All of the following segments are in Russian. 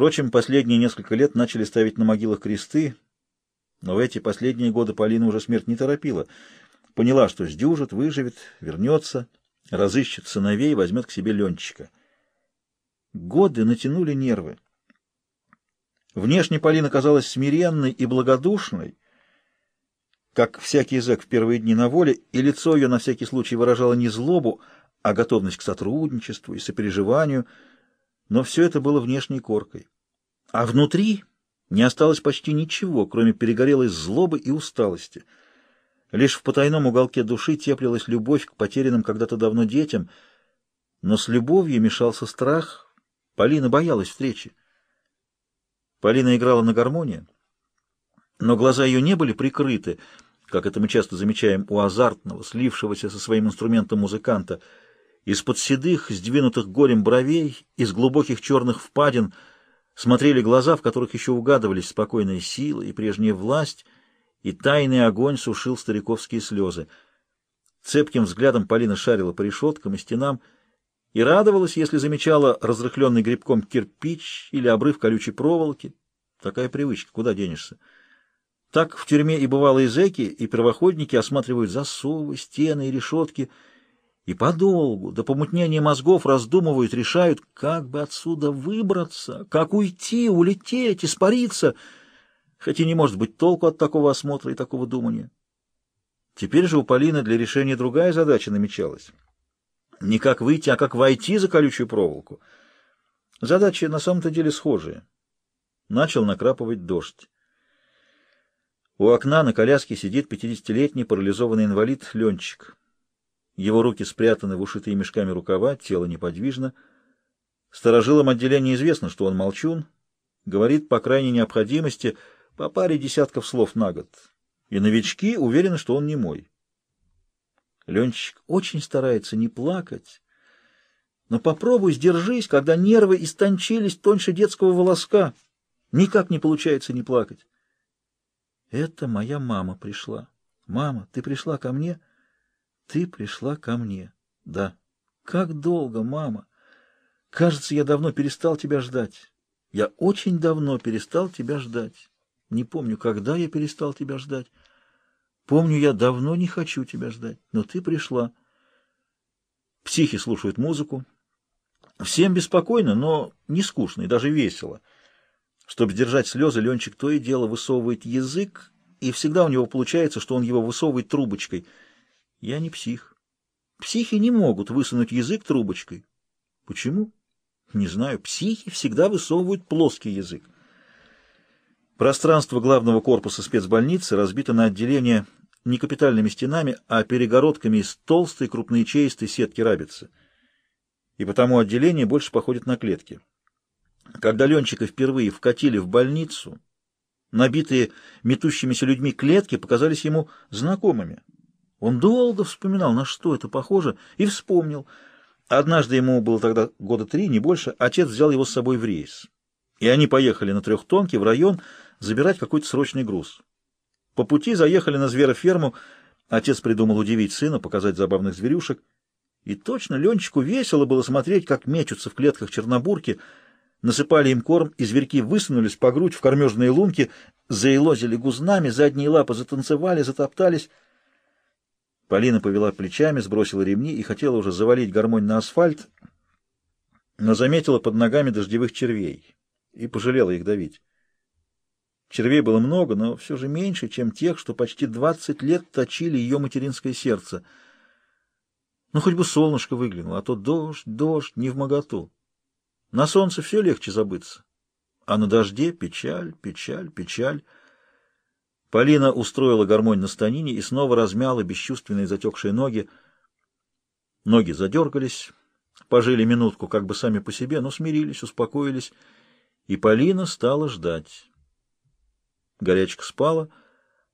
Впрочем, последние несколько лет начали ставить на могилах кресты, но в эти последние годы Полина уже смерть не торопила. Поняла, что сдюжит, выживет, вернется, разыщет сыновей, возьмет к себе Ленчика. Годы натянули нервы. Внешне Полина казалась смиренной и благодушной, как всякий зэк в первые дни на воле, и лицо ее на всякий случай выражало не злобу, а готовность к сотрудничеству и сопереживанию, но все это было внешней коркой. А внутри не осталось почти ничего, кроме перегорелой злобы и усталости. Лишь в потайном уголке души теплилась любовь к потерянным когда-то давно детям, но с любовью мешался страх. Полина боялась встречи. Полина играла на гармонии, но глаза ее не были прикрыты, как это мы часто замечаем у азартного, слившегося со своим инструментом музыканта. Из-под седых, сдвинутых горем бровей, из глубоких черных впадин смотрели глаза, в которых еще угадывались спокойная сила и прежняя власть, и тайный огонь сушил стариковские слезы. Цепким взглядом Полина шарила по решеткам и стенам, и радовалась, если замечала разрыхленный грибком кирпич или обрыв колючей проволоки. Такая привычка, куда денешься? Так в тюрьме и бывалые зэки, и первоходники осматривают засовы, стены и решетки, и подолгу, до помутнения мозгов раздумывают, решают, как бы отсюда выбраться, как уйти, улететь, испариться, хотя не может быть толку от такого осмотра и такого думания. Теперь же у Полины для решения другая задача намечалась. Не как выйти, а как войти за колючую проволоку. Задачи на самом-то деле схожие. Начал накрапывать дождь. У окна на коляске сидит пятидесятилетний парализованный инвалид Ленчик. Его руки спрятаны в ушитые мешками рукава, тело неподвижно. Старожилам отделения известно, что он молчун, говорит по крайней необходимости по паре десятков слов на год. И новички уверены, что он не мой. Ленчик очень старается не плакать, но попробуй сдержись, когда нервы истончились тоньше детского волоска. Никак не получается не плакать. Это моя мама пришла. Мама, ты пришла ко мне? Ты пришла ко мне. Да. Как долго, мама? Кажется, я давно перестал тебя ждать. Я очень давно перестал тебя ждать. Не помню, когда я перестал тебя ждать. Помню, я давно не хочу тебя ждать, но ты пришла. Психи слушают музыку. Всем беспокойно, но не скучно и даже весело. Чтобы сдержать слезы, Ленчик то и дело высовывает язык, и всегда у него получается, что он его высовывает трубочкой. Я не псих. Психи не могут высунуть язык трубочкой. Почему? Не знаю. Психи всегда высовывают плоский язык. Пространство главного корпуса спецбольницы разбито на отделения не капитальными стенами, а перегородками из толстой крупноячеистой сетки рабицы. И потому отделение больше походит на клетки. Когда Ленчика впервые вкатили в больницу, набитые метущимися людьми клетки показались ему знакомыми. Он долго вспоминал, на что это похоже, и вспомнил. Однажды ему было тогда года три, не больше, отец взял его с собой в рейс. И они поехали на трехтонке в район, забирать какой-то срочный груз. По пути заехали на звероферму. Отец придумал удивить сына, показать забавных зверюшек. И точно Ленчику весело было смотреть, как мечутся в клетках чернобурки. Насыпали им корм, и зверьки высунулись по грудь в кормежные лунки, заилозили гузнами, задние лапы затанцевали, затоптались. Полина повела плечами, сбросила ремни и хотела уже завалить гармонь на асфальт, но заметила под ногами дождевых червей и пожалела их давить. Червей было много, но все же меньше, чем тех, что почти двадцать лет точили ее материнское сердце. Ну, хоть бы солнышко выглянуло, а то дождь, дождь, не в моготу. На солнце все легче забыться, а на дожде печаль, печаль, печаль. Полина устроила гармонь на станине и снова размяла бесчувственные затекшие ноги. Ноги задергались, пожили минутку как бы сами по себе, но смирились, успокоились, и Полина стала ждать. Горячка спала,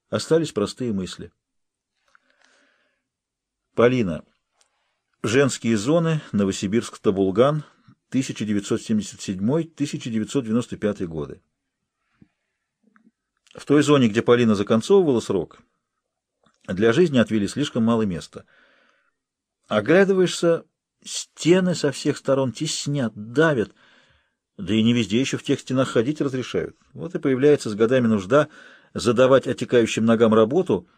остались простые мысли. Полина. Женские зоны. Новосибирск-Табулган. 1977-1995 годы. Той зоне, где Полина законцовывала срок, для жизни отвели слишком мало места. Оглядываешься, стены со всех сторон теснят, давят. Да и не везде еще в тех стенах ходить разрешают. Вот и появляется с годами нужда задавать отекающим ногам работу —